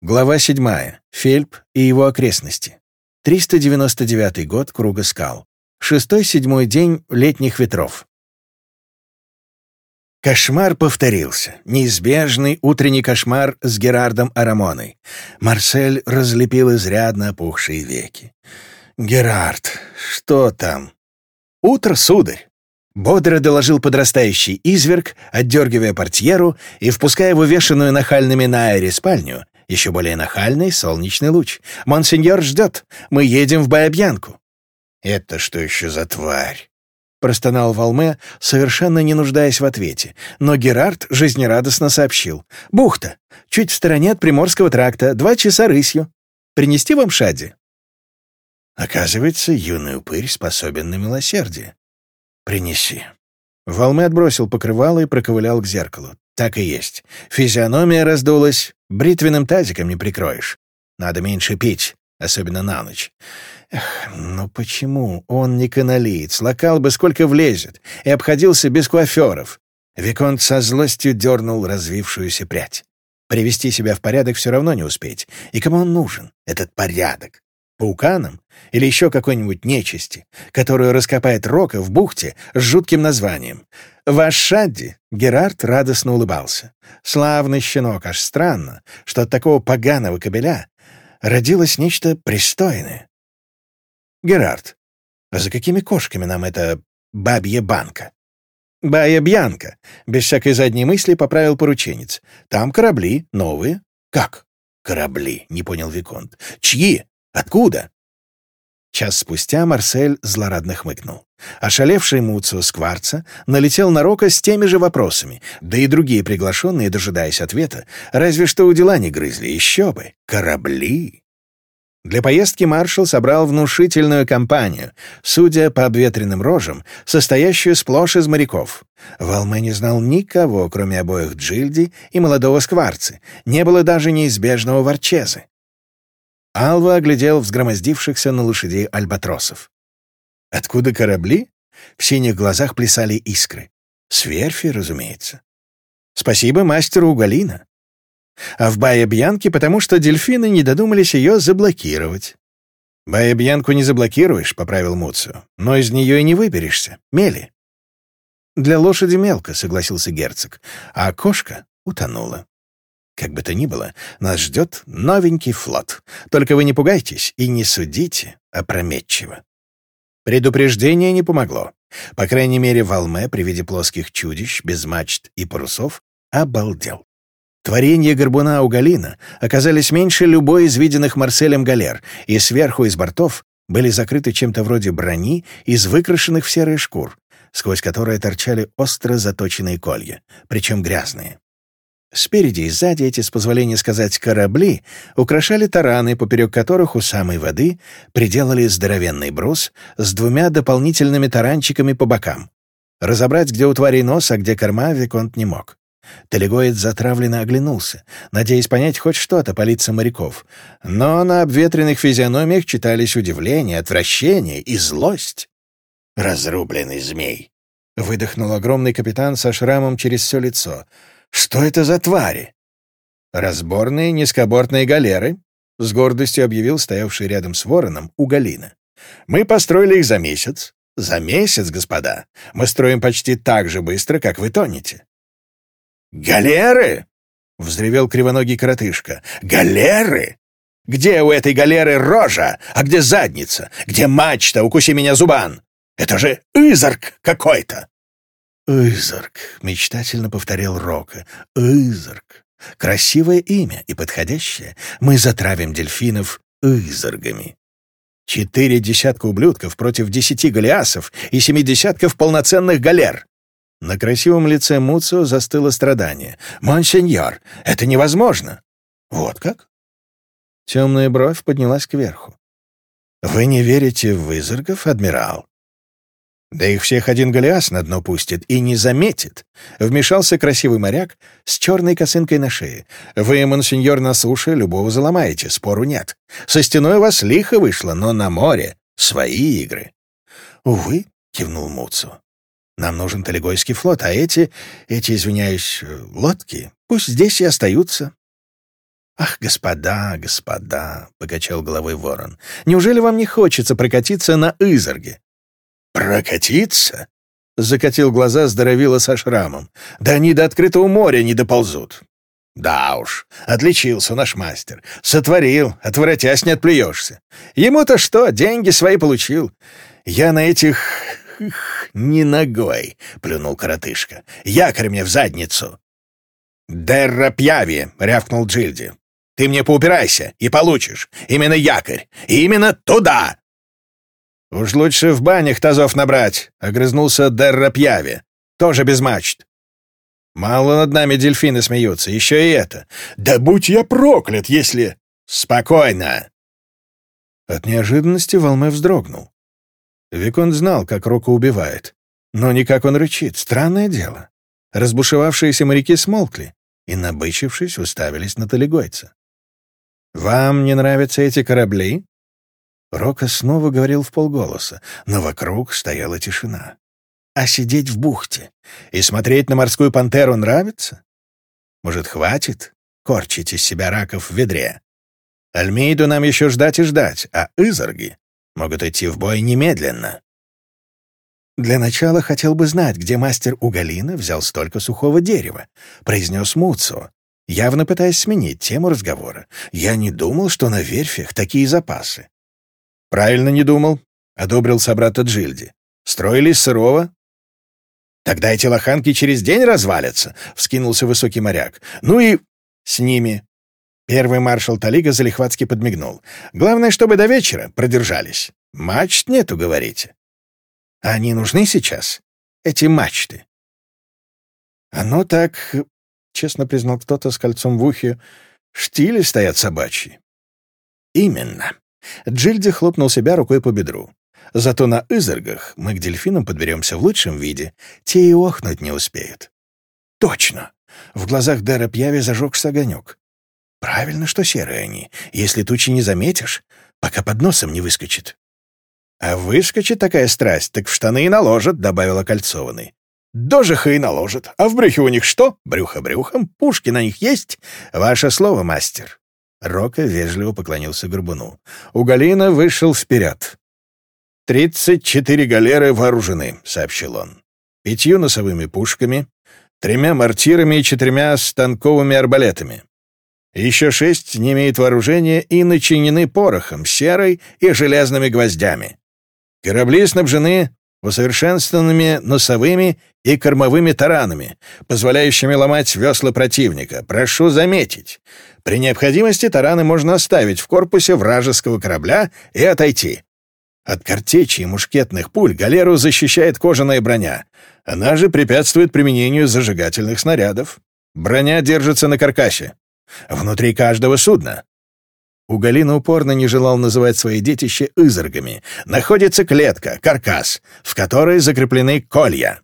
Глава 7. Фельп и его окрестности. 399 год Круга скал. Шестой-седьмой день летних ветров. Кошмар повторился. Неизбежный утренний кошмар с Герардом Арамоной. Марсель разлепил изрядно опухшие веки. «Герард, что там?» «Утро, сударь!» Бодро доложил подрастающий изверг, отдергивая портьеру и впуская в увешанную нахальными на аэре спальню еще более нахальный солнечный луч. «Монсеньор ждет! Мы едем в Баобьянку!» «Это что еще за тварь?» — простонал Валме, совершенно не нуждаясь в ответе. Но Герард жизнерадостно сообщил. «Бухта! Чуть в стороне от Приморского тракта, два часа рысью. Принести вам шади?» Оказывается, юный упырь способен на милосердие. «Принеси». Валме отбросил покрывало и проковылял к зеркалу. Так и есть. Физиономия раздулась, бритвенным тазиком не прикроешь. Надо меньше пить, особенно на ночь. Эх, ну почему он не каналиец? Локал бы сколько влезет. И обходился без куаферов. Виконт со злостью дернул развившуюся прядь. Привести себя в порядок все равно не успеть. И кому он нужен, этот порядок? Пауканам? Или еще какой-нибудь нечисти, которую раскопает Рока в бухте с жутким названием — Ваш Шадди, Герард радостно улыбался. Славный щенок, аж странно, что от такого поганого кобеля родилось нечто пристойное. Герард, а за какими кошками нам эта бабья банка? Бая Бьянка, без всякой задней мысли поправил порученец. Там корабли, новые. Как? Корабли, не понял Виконт. Чьи? Откуда? Час спустя Марсель злорадно хмыкнул. Ошалевший Муцио Скварца налетел на Рока с теми же вопросами, да и другие приглашенные, дожидаясь ответа, разве что у дела не грызли, еще бы, корабли. Для поездки маршал собрал внушительную компанию, судя по обветренным рожам, состоящую сплошь из моряков. Валме не знал никого, кроме обоих Джильди и молодого Скварцы, не было даже неизбежного Варчезы. Алва оглядел взгромоздившихся на лошадей альбатросов. «Откуда корабли?» В синих глазах плясали искры. С верфи, разумеется. «Спасибо мастеру Уголина. А в Бая-Бьянке потому, что дельфины не додумались ее заблокировать». «Бая-Бьянку не заблокируешь», — поправил Муцу, «но из нее и не выберешься. Мели». «Для лошади мелко», — согласился герцог, «а кошка утонула». Как бы то ни было, нас ждет новенький флот. Только вы не пугайтесь и не судите опрометчиво. Предупреждение не помогло. По крайней мере, Валме при виде плоских чудищ, без мачт и парусов обалдел. Творения горбуна Галина оказались меньше любой из виденных Марселем галер, и сверху из бортов были закрыты чем-то вроде брони из выкрашенных в серый шкур, сквозь которые торчали остро заточенные колья, причем грязные. Спереди и сзади эти, с позволения сказать, корабли украшали тараны, поперек которых у самой воды приделали здоровенный брус с двумя дополнительными таранчиками по бокам. Разобрать, где у тварей нос, а где корма, Виконт не мог. Телегоид затравленно оглянулся, надеясь понять хоть что-то по лицам моряков. Но на обветренных физиономиях читались удивление, отвращение и злость. «Разрубленный змей!» — выдохнул огромный капитан со шрамом через все лицо — что это за твари?» «Разборные низкобортные галеры», — с гордостью объявил стоявший рядом с вороном у Галина. «Мы построили их за месяц. За месяц, господа. Мы строим почти так же быстро, как вы тонете». «Галеры!» — взревел кривоногий коротышка. «Галеры! Где у этой галеры рожа, а где задница? Где мачта, укуси меня зубан? Это же изорк какой-то!» «Изарк», — мечтательно повторил Рока. «Изарк. Красивое имя и подходящее. Мы затравим дельфинов изаргами». Четыре десятка ублюдков против десяти галиасов и семи десятков полноценных галер. На красивом лице Муцио застыло страдание. «Монсеньор, это невозможно!» «Вот как?» Темная бровь поднялась кверху. «Вы не верите в изоргов, адмирал?» Да их всех один Голиас на дно пустит и не заметит. Вмешался красивый моряк с черной косынкой на шее. Вы, монсеньор, на суше любого заломаете, спору нет. Со стеной вас лихо вышло, но на море свои игры. Увы, кивнул Муцу. Нам нужен Талигойский флот, а эти, эти, извиняюсь, лодки, пусть здесь и остаются. «Ах, господа, господа!» — покачал головой ворон. «Неужели вам не хочется прокатиться на Изорге? «Прокатиться?» — закатил глаза здоровила со шрамом. «Да они до открытого моря не доползут». «Да уж, отличился наш мастер. Сотворил, отворотясь не отплюешься. Ему-то что, деньги свои получил. Я на этих... Их, не ногой», — плюнул коротышка. «Якорь мне в задницу». «Дерра пьяви!» — рявкнул Джильди. «Ты мне поупирайся и получишь. Именно якорь. Именно туда!» «Уж лучше в банях тазов набрать», — огрызнулся Дерра Пьяви. «Тоже без мачт». «Мало над нами дельфины смеются, еще и это». «Да будь я проклят, если...» «Спокойно!» От неожиданности Волме вздрогнул. Виконт знал, как Рока убивает. Но не как он рычит. Странное дело. Разбушевавшиеся моряки смолкли и, набычившись, уставились на Толегойца. «Вам не нравятся эти корабли?» Рока снова говорил в полголоса, но вокруг стояла тишина. «А сидеть в бухте и смотреть на морскую пантеру нравится? Может, хватит корчить из себя раков в ведре? Альмейду нам еще ждать и ждать, а изорги могут идти в бой немедленно». «Для начала хотел бы знать, где мастер Угалина взял столько сухого дерева», — произнес Муцио, явно пытаясь сменить тему разговора. «Я не думал, что на верфях такие запасы. «Правильно не думал», — одобрил собрата Джильди. «Строились сырого?» «Тогда эти лоханки через день развалятся», — вскинулся высокий моряк. «Ну и с ними». Первый маршал Талига залихватски подмигнул. «Главное, чтобы до вечера продержались. Мачт нету, говорите». «А они нужны сейчас, эти мачты?» «Оно так...» — честно признал кто-то с кольцом в ухе. «Штили стоят собачьи». «Именно», Джильди хлопнул себя рукой по бедру. Зато на Изергах мы к дельфинам подберемся в лучшем виде. Те и охнуть не успеют. Точно! В глазах Дэра Пьяви зажегся огонек. Правильно, что серые они. Если тучи не заметишь, пока под носом не выскочит. А выскочит такая страсть, так в штаны и наложат, добавила кольцованный. Дожиха и наложат. А в брюхе у них что? Брюхо брюхом. Пушки на них есть? Ваше слово, мастер. Рока вежливо поклонился Горбуну. Уголина вышел вперед. «Тридцать четыре галеры вооружены», — сообщил он. «Пятью носовыми пушками, тремя мортирами и четырьмя станковыми арбалетами. Еще шесть не имеют вооружения и начинены порохом, серой и железными гвоздями. Корабли снабжены усовершенствованными носовыми и кормовыми таранами, позволяющими ломать весла противника. Прошу заметить, при необходимости тараны можно оставить в корпусе вражеского корабля и отойти. От картечи и мушкетных пуль галеру защищает кожаная броня. Она же препятствует применению зажигательных снарядов. Броня держится на каркасе. Внутри каждого судна. У Уголина упорно не желал называть свои детище изоргами. Находится клетка, каркас, в которой закреплены колья.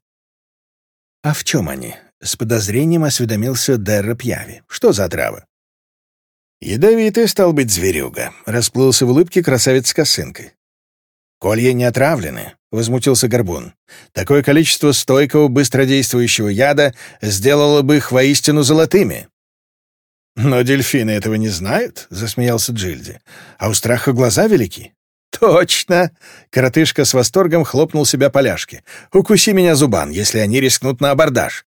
«А в чем они?» — с подозрением осведомился Дерра Пьяви. «Что за травы?» «Ядовитый, стал быть, зверюга», — расплылся в улыбке красавец с косынкой. «Колья не отравлены», — возмутился Горбун. «Такое количество стойкого, быстродействующего яда сделало бы их воистину золотыми». «Но дельфины этого не знают», — засмеялся Джильди. «А у страха глаза велики». «Точно!» — коротышка с восторгом хлопнул себя поляшки. «Укуси меня, Зубан, если они рискнут на абордаж».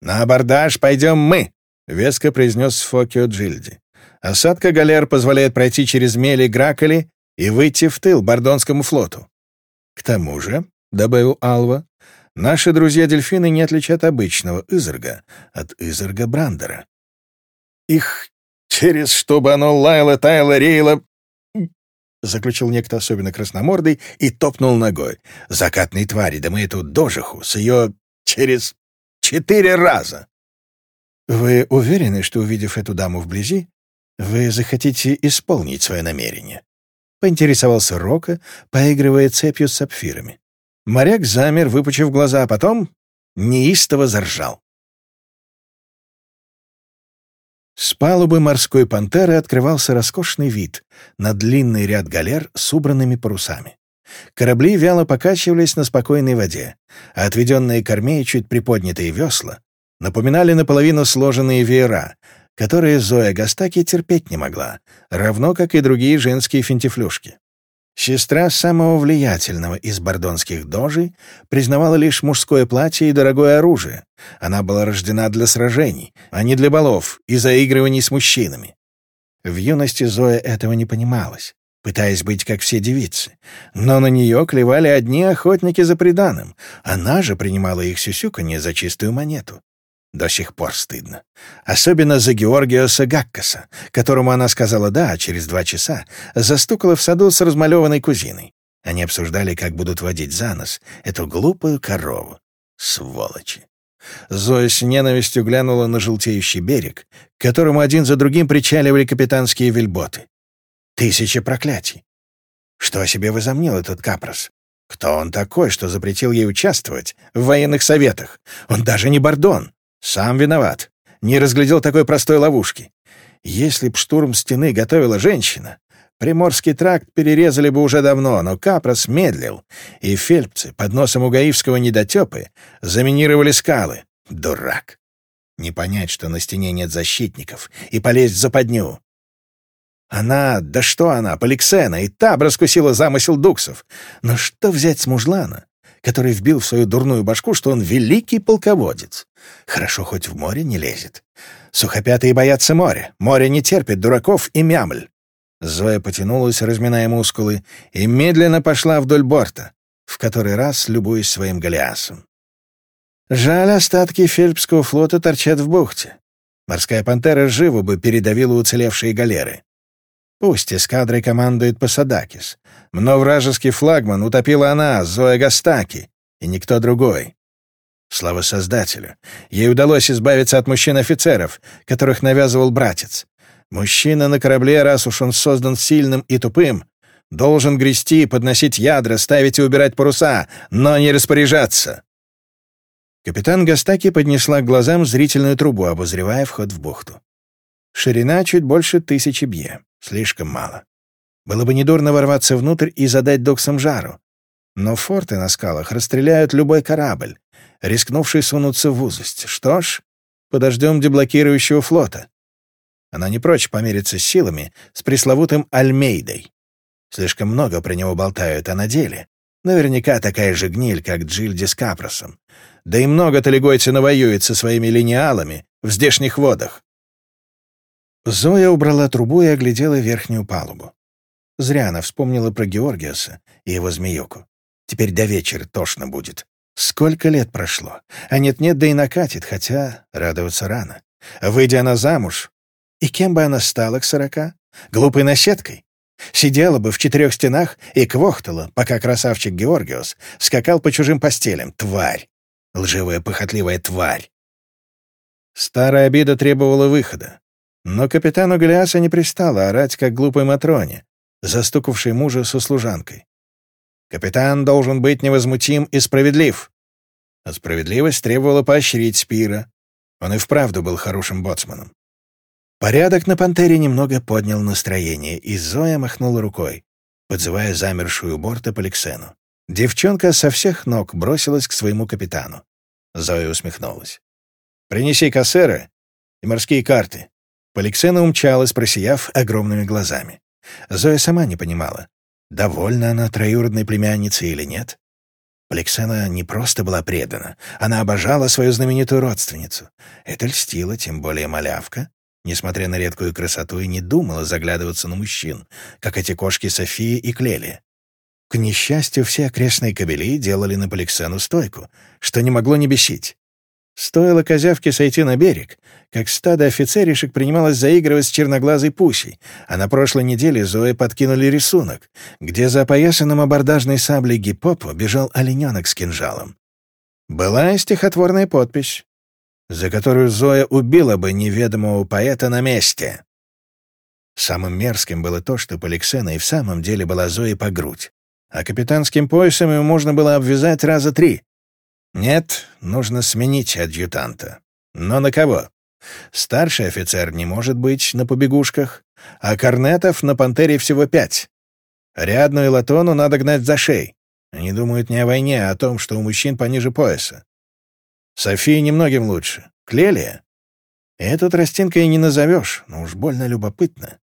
«На абордаж пойдем мы», — веско произнес Фокио Джильди. «Осадка галер позволяет пройти через мели Граколи и выйти в тыл Бордонскому флоту». «К тому же», — добавил Алва, — «наши друзья-дельфины не отличат обычного изорга от изорга Брандера» их через, чтобы оно лаяло, таяло, реяло, заключил некто особенно красномордый и топнул ногой. «Закатные твари, да мы эту дожиху с ее через четыре раза!» «Вы уверены, что, увидев эту даму вблизи, вы захотите исполнить свое намерение?» — поинтересовался Рока, поигрывая цепью с сапфирами. Моряк замер, выпучив глаза, а потом неистово заржал. С палубы морской пантеры открывался роскошный вид на длинный ряд галер с убранными парусами. Корабли вяло покачивались на спокойной воде, а отведенные корме и чуть приподнятые весла напоминали наполовину сложенные веера, которые Зоя Гастаки терпеть не могла, равно как и другие женские финтифлюшки. Сестра самого влиятельного из бордонских дожей признавала лишь мужское платье и дорогое оружие. Она была рождена для сражений, а не для балов и заигрываний с мужчинами. В юности Зоя этого не понималась, пытаясь быть как все девицы. Но на нее клевали одни охотники за преданным. Она же принимала их сюсюканье за чистую монету. До сих пор стыдно. Особенно за Георгиоса Гаккаса, которому она сказала «да», а через два часа застукала в саду с размалеванной кузиной. Они обсуждали, как будут водить за нос эту глупую корову. Сволочи. Зоя с ненавистью глянула на желтеющий берег, к которому один за другим причаливали капитанские вельботы. Тысяча проклятий. Что о себе возомнил этот капрос? Кто он такой, что запретил ей участвовать в военных советах? Он даже не бордон. Сам виноват. Не разглядел такой простой ловушки. Если б штурм стены готовила женщина, Приморский тракт перерезали бы уже давно, но Капрос медлил, и фельдцы под носом у Гаивского недотепы заминировали скалы. Дурак! Не понять, что на стене нет защитников, и полезть в западню. Она, да что она, Поликсена, и та раскусила замысел дуксов. Но что взять с мужлана? который вбил в свою дурную башку, что он великий полководец. Хорошо, хоть в море не лезет. Сухопятые боятся моря. Море не терпит дураков и мямль. Зоя потянулась, разминая мускулы, и медленно пошла вдоль борта, в который раз любуясь своим галиасом. Жаль, остатки Фельпского флота торчат в бухте. Морская пантера живо бы передавила уцелевшие галеры. Пусть эскадрой командует Пасадакис, но вражеский флагман утопила она, Зоя Гастаки, и никто другой. Слава Создателю! Ей удалось избавиться от мужчин-офицеров, которых навязывал братец. Мужчина на корабле, раз уж он создан сильным и тупым, должен грести, подносить ядра, ставить и убирать паруса, но не распоряжаться. Капитан Гастаки поднесла к глазам зрительную трубу, обозревая вход в бухту. Ширина чуть больше тысячи бье. Слишком мало. Было бы недурно ворваться внутрь и задать доксам жару. Но форты на скалах расстреляют любой корабль, рискнувший сунуться в узость. Что ж, подождем деблокирующего флота. Она не прочь помериться силами с пресловутым Альмейдой. Слишком много про него болтают, а на деле Наверняка такая же гниль, как Джильди с Капросом. Да и много талигойцы навоюет со своими линеалами в здешних водах. Зоя убрала трубу и оглядела верхнюю палубу. Зря она вспомнила про Георгиаса и его змеюку. Теперь до вечера тошно будет. Сколько лет прошло? А нет-нет, да и накатит, хотя радоваться рано. Выйдя она замуж, и кем бы она стала к сорока? Глупой наседкой? Сидела бы в четырех стенах и квохтала, пока красавчик Георгиос скакал по чужим постелям. Тварь! Лживая, похотливая тварь! Старая обида требовала выхода. Но капитану Голиаса не пристало орать, как глупой Матроне, застукавшей мужа со служанкой. Капитан должен быть невозмутим и справедлив. А справедливость требовала поощрить Спира. Он и вправду был хорошим боцманом. Порядок на «Пантере» немного поднял настроение, и Зоя махнула рукой, подзывая замершую у борта Поликсену. Девчонка со всех ног бросилась к своему капитану. Зоя усмехнулась. «Принеси кассеры и морские карты. Поликсена умчалась, просияв огромными глазами. Зоя сама не понимала, довольна она троюродной племянницей или нет. Поликсена не просто была предана, она обожала свою знаменитую родственницу. Это льстило, тем более малявка, несмотря на редкую красоту, и не думала заглядываться на мужчин, как эти кошки Софии и Клели. К несчастью, все окрестные кабели делали на Поликсену стойку, что не могло не бесить. Стоило козявке сойти на берег, как стадо офицеришек принималось заигрывать с черноглазой пусей, а на прошлой неделе Зои подкинули рисунок, где за опоясанным абордажной саблей гиппопо бежал олененок с кинжалом. Была и стихотворная подпись, за которую Зоя убила бы неведомого поэта на месте. Самым мерзким было то, что Поликсена и в самом деле была Зои по грудь, а капитанским поясом ее можно было обвязать раза три, «Нет, нужно сменить адъютанта». «Но на кого?» «Старший офицер не может быть на побегушках, а корнетов на «Пантере» всего пять. Рядную Латону надо гнать за шеи. Они думают не о войне, а о том, что у мужчин пониже пояса. Софии немногим лучше. Клелия? Эту тростинкой не назовешь, но уж больно любопытно.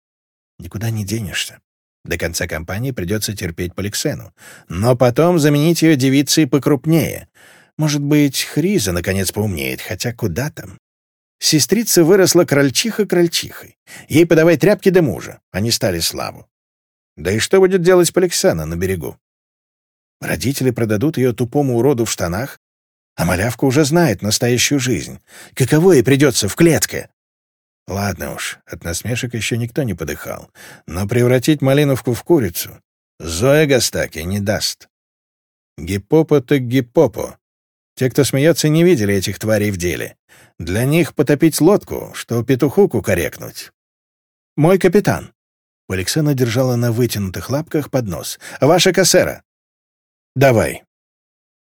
Никуда не денешься. До конца кампании придется терпеть Поликсену. Но потом заменить ее девицей покрупнее — может быть, Хриза наконец поумнеет, хотя куда там? Сестрица выросла крольчиха-крольчихой. Ей подавай тряпки до мужа, они стали славу. Да и что будет делать Поликсана на берегу? Родители продадут ее тупому уроду в штанах, а малявка уже знает настоящую жизнь. Каково ей придется в клетке? Ладно уж, от насмешек еще никто не подыхал, но превратить малиновку в курицу Зоя Гастаки не даст. Гиппопа так гиппопо. Те, кто смеется, не видели этих тварей в деле. Для них потопить лодку, что петуху кукарекнуть. «Мой капитан!» Поликсена держала на вытянутых лапках поднос. «Ваша кассера!» «Давай!»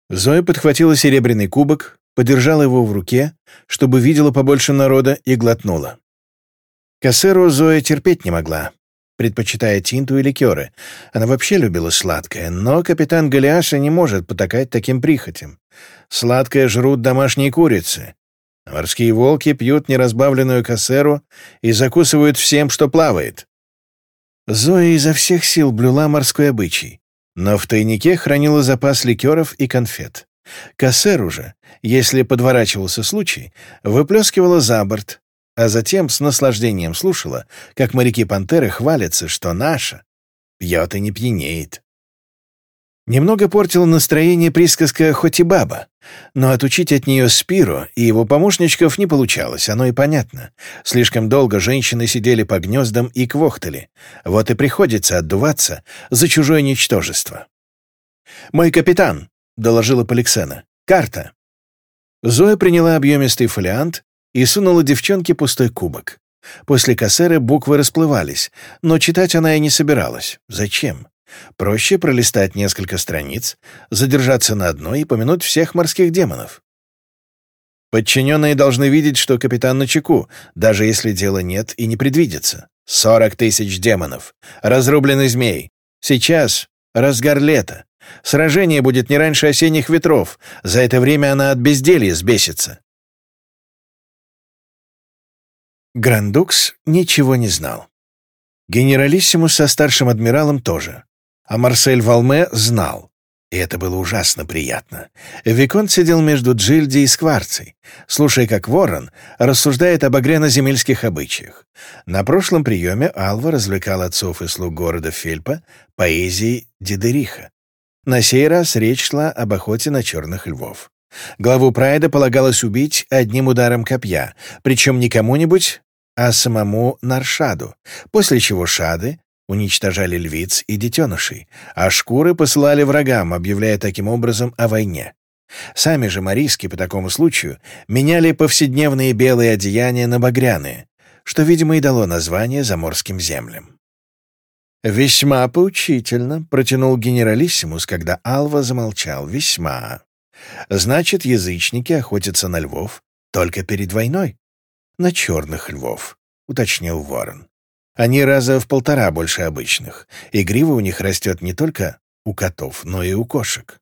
Зоя подхватила серебряный кубок, подержала его в руке, чтобы видела побольше народа, и глотнула. Кассеру Зоя терпеть не могла, предпочитая тинту и ликеры. Она вообще любила сладкое, но капитан Голиаша не может потакать таким прихотям сладкое жрут домашние курицы. Морские волки пьют неразбавленную кассеру и закусывают всем, что плавает. Зоя изо всех сил блюла морской обычай, но в тайнике хранила запас ликеров и конфет. Кассер уже, если подворачивался случай, выплескивала за борт, а затем с наслаждением слушала, как моряки-пантеры хвалятся, что наша пьет и не пьянеет. Немного портила настроение присказка «хоть и баба», но отучить от нее Спиру и его помощничков не получалось, оно и понятно. Слишком долго женщины сидели по гнездам и квохтали, вот и приходится отдуваться за чужое ничтожество. «Мой капитан», — доложила Поликсена, — «карта». Зоя приняла объемистый фолиант и сунула девчонке пустой кубок. После кассеры буквы расплывались, но читать она и не собиралась. Зачем? Проще пролистать несколько страниц, задержаться на одной и помянуть всех морских демонов. Подчиненные должны видеть, что капитан на чеку, даже если дела нет и не предвидится. Сорок тысяч демонов, разрублены змей. Сейчас разгар лета. Сражение будет не раньше осенних ветров. За это время она от безделья сбесится. Грандукс ничего не знал. Генералиссимус со старшим адмиралом тоже. А Марсель Валме знал. И это было ужасно приятно. Виконт сидел между Джильди и Скварцей, слушая, как Ворон рассуждает об огряно-земельских обычаях. На прошлом приеме Алва развлекал отцов и слуг города Фельпа поэзией Дидериха. На сей раз речь шла об охоте на черных львов. Главу Прайда полагалось убить одним ударом копья, причем не кому-нибудь, а самому Наршаду, после чего Шады уничтожали львиц и детенышей, а шкуры посылали врагам, объявляя таким образом о войне. Сами же мариски по такому случаю меняли повседневные белые одеяния на багряные, что, видимо, и дало название заморским землям. «Весьма поучительно», — протянул генералиссимус, когда Алва замолчал. «Весьма. Значит, язычники охотятся на львов только перед войной?» «На черных львов», — уточнил Ворон. Они раза в полтора больше обычных, и грива у них растет не только у котов, но и у кошек.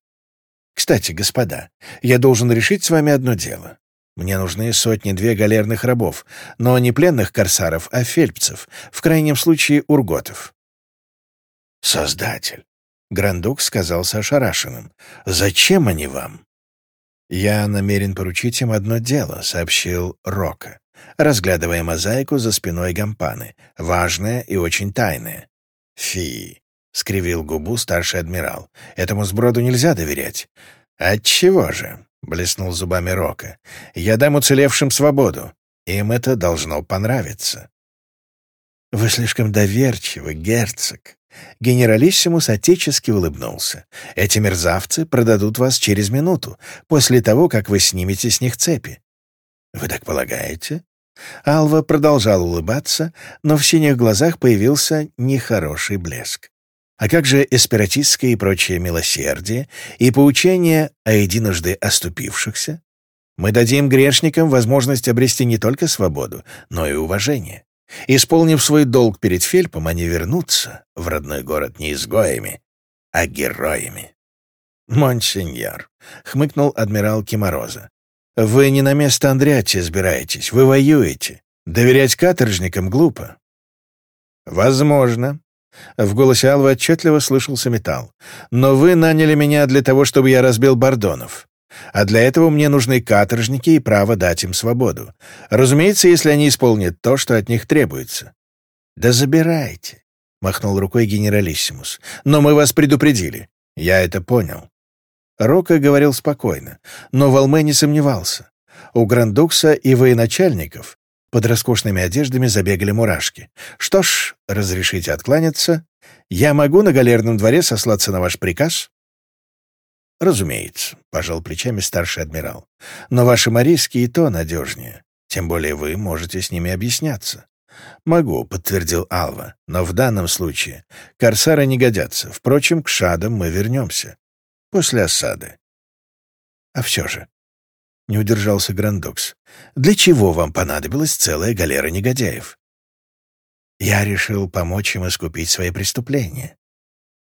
Кстати, господа, я должен решить с вами одно дело. Мне нужны сотни-две галерных рабов, но не пленных корсаров, а фельдпцев, в крайнем случае урготов. «Создатель», — Грандук сказался ошарашенным, — «зачем они вам?» «Я намерен поручить им одно дело», — сообщил Рока разглядывая мозаику за спиной гампаны, важное и очень тайное. «Фи!» — скривил губу старший адмирал. «Этому сброду нельзя доверять». «Отчего же?» — блеснул зубами Рока. «Я дам уцелевшим свободу. Им это должно понравиться». «Вы слишком доверчивы, герцог», Генералиссимус отечески улыбнулся. «Эти мерзавцы продадут вас через минуту, после того, как вы снимете с них цепи. «Вы так полагаете?» Алва продолжал улыбаться, но в синих глазах появился нехороший блеск. А как же эспиратистское и прочее милосердие и поучение о единожды оступившихся? Мы дадим грешникам возможность обрести не только свободу, но и уважение. Исполнив свой долг перед Фельпом, они вернутся в родной город не изгоями, а героями. «Монсеньор», — хмыкнул адмирал Кимороза, вы не на место Андриати избираетесь, вы воюете. Доверять каторжникам глупо». «Возможно». В голосе Алвы отчетливо слышался металл. «Но вы наняли меня для того, чтобы я разбил Бордонов. А для этого мне нужны каторжники и право дать им свободу. Разумеется, если они исполнят то, что от них требуется». «Да забирайте», — махнул рукой генералиссимус. «Но мы вас предупредили. Я это понял. Рока говорил спокойно, но Волме не сомневался. У грандукса и военачальников под роскошными одеждами забегали мурашки. «Что ж, разрешите откланяться? Я могу на галерном дворе сослаться на ваш приказ?» «Разумеется», — пожал плечами старший адмирал. «Но ваши марийские и то надежнее. Тем более вы можете с ними объясняться». «Могу», — подтвердил Алва. «Но в данном случае корсары не годятся. Впрочем, к шадам мы вернемся после осады. А все же, — не удержался Грандокс, — для чего вам понадобилась целая галера негодяев? Я решил помочь им искупить свои преступления.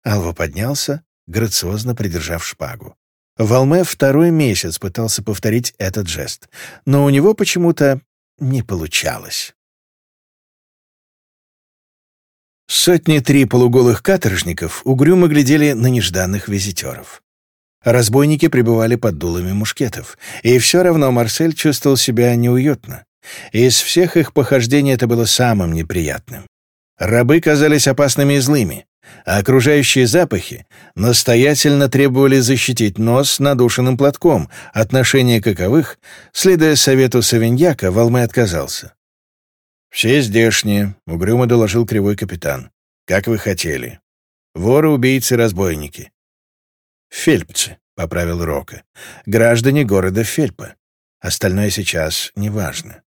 Алва поднялся, грациозно придержав шпагу. Валме второй месяц пытался повторить этот жест, но у него почему-то не получалось. Сотни три полуголых каторжников угрюмо глядели на нежданных визитеров. Разбойники пребывали под дулами мушкетов, и все равно Марсель чувствовал себя неуютно. Из всех их похождений это было самым неприятным. Рабы казались опасными и злыми, а окружающие запахи настоятельно требовали защитить нос надушенным платком, отношение каковых, следуя совету Савиньяка, Волмы отказался. «Все здешние», — угрюмо доложил кривой капитан. «Как вы хотели. Воры, убийцы, разбойники. «Фельпцы», — поправил Рока. «Граждане города Фельпа. Остальное сейчас неважно».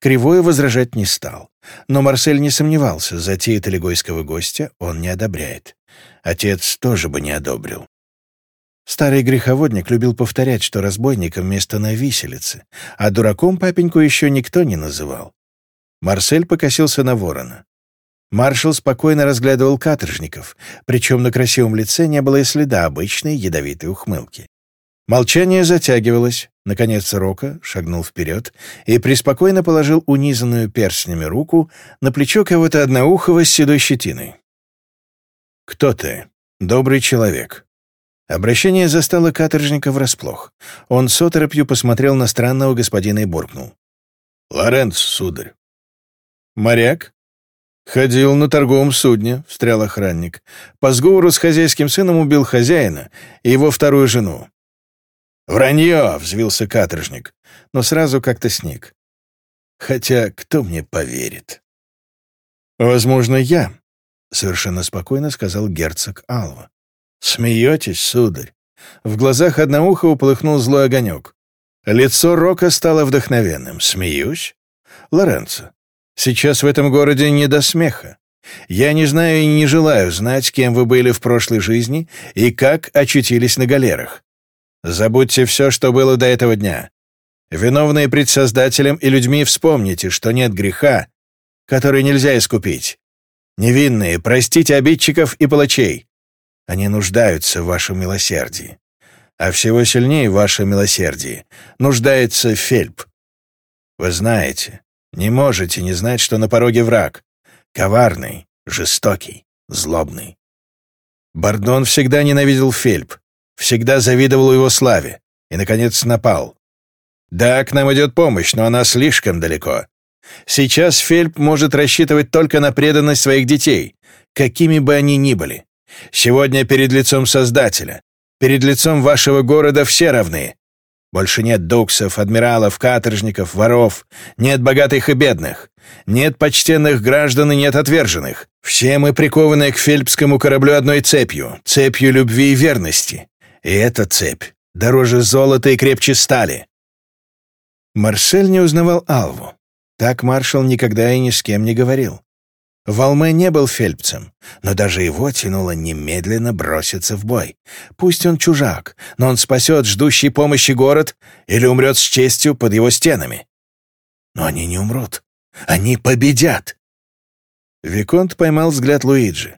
Кривое возражать не стал, но Марсель не сомневался, затеи талигойского гостя он не одобряет. Отец тоже бы не одобрил. Старый греховодник любил повторять, что разбойником место на виселице, а дураком папеньку еще никто не называл. Марсель покосился на ворона. Маршал спокойно разглядывал каторжников, причем на красивом лице не было и следа обычной ядовитой ухмылки. Молчание затягивалось. Наконец Рока шагнул вперед и преспокойно положил унизанную перстнями руку на плечо кого-то одноухого с седой щетиной. «Кто ты? Добрый человек». Обращение застало каторжника врасплох. Он с оторопью посмотрел на странного господина и буркнул. «Лоренц, сударь». «Моряк?» «Ходил на торговом судне», — встрял охранник. «По сговору с хозяйским сыном убил хозяина и его вторую жену». «Вранье!» — взвился каторжник, но сразу как-то сник. «Хотя кто мне поверит?» «Возможно, я», — совершенно спокойно сказал герцог Алва. «Смеетесь, сударь?» В глазах одноухого полыхнул злой огонек. Лицо Рока стало вдохновенным. «Смеюсь?» «Лоренцо, Сейчас в этом городе не до смеха. Я не знаю и не желаю знать, кем вы были в прошлой жизни и как очутились на галерах. Забудьте все, что было до этого дня. Виновные пред Создателем и людьми вспомните, что нет греха, который нельзя искупить. Невинные, простите обидчиков и палачей. Они нуждаются в вашем милосердии. А всего сильнее ваше милосердие нуждается Фельп. Вы знаете, не можете не знать, что на пороге враг. Коварный, жестокий, злобный. Бардон всегда ненавидел Фельп, всегда завидовал его славе и, наконец, напал. Да, к нам идет помощь, но она слишком далеко. Сейчас Фельп может рассчитывать только на преданность своих детей, какими бы они ни были. Сегодня перед лицом Создателя, перед лицом вашего города все равны, больше нет доксов, адмиралов, каторжников, воров. Нет богатых и бедных. Нет почтенных граждан и нет отверженных. Все мы прикованы к фельпскому кораблю одной цепью. Цепью любви и верности. И эта цепь дороже золота и крепче стали. Марсель не узнавал Алву. Так маршал никогда и ни с кем не говорил. Валме не был фельдцем, но даже его тянуло немедленно броситься в бой. Пусть он чужак, но он спасет ждущий помощи город или умрет с честью под его стенами. Но они не умрут. Они победят. Виконт поймал взгляд Луиджи.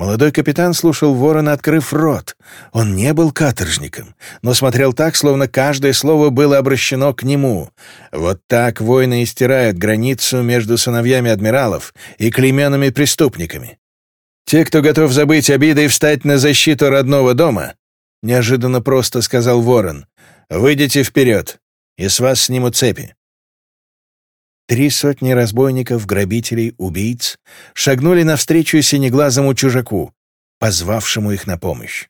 Молодой капитан слушал ворона, открыв рот. Он не был каторжником, но смотрел так, словно каждое слово было обращено к нему. Вот так воины и стирают границу между сыновьями адмиралов и клейменными преступниками. Те, кто готов забыть обиды и встать на защиту родного дома, неожиданно просто сказал ворон, «Выйдите вперед, и с вас сниму цепи. Три сотни разбойников, грабителей, убийц шагнули навстречу синеглазому чужаку, позвавшему их на помощь.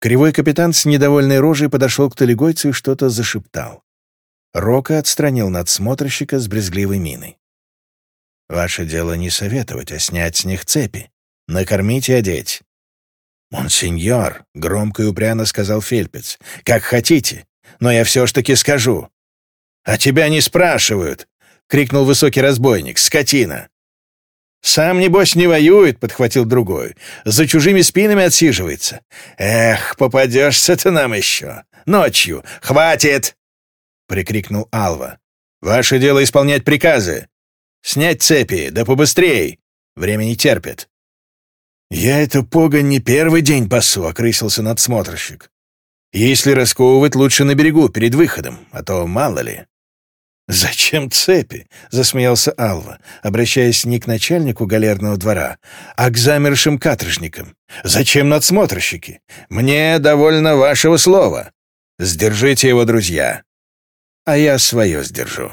Кривой капитан с недовольной рожей подошел к талигойцу и что-то зашептал. Рока отстранил надсмотрщика с брезгливой миной. «Ваше дело не советовать, а снять с них цепи, накормить и одеть». «Монсеньор», — громко и упряно сказал Фельпец, — «как хотите, но я все ж таки скажу». «А тебя не спрашивают», крикнул высокий разбойник. «Скотина!» «Сам, небось, не воюет», — подхватил другой. «За чужими спинами отсиживается». «Эх, попадешься ты нам еще! Ночью! Хватит!» — прикрикнул Алва. «Ваше дело исполнять приказы. Снять цепи, да побыстрей. Время не терпит». «Я это пога не первый день пасу», — окрысился надсмотрщик. «Если расковывать, лучше на берегу, перед выходом, а то мало ли». «Зачем цепи?» — засмеялся Алва, обращаясь не к начальнику галерного двора, а к замершим каторжникам. «Зачем надсмотрщики? Мне довольно вашего слова. Сдержите его, друзья. А я свое сдержу».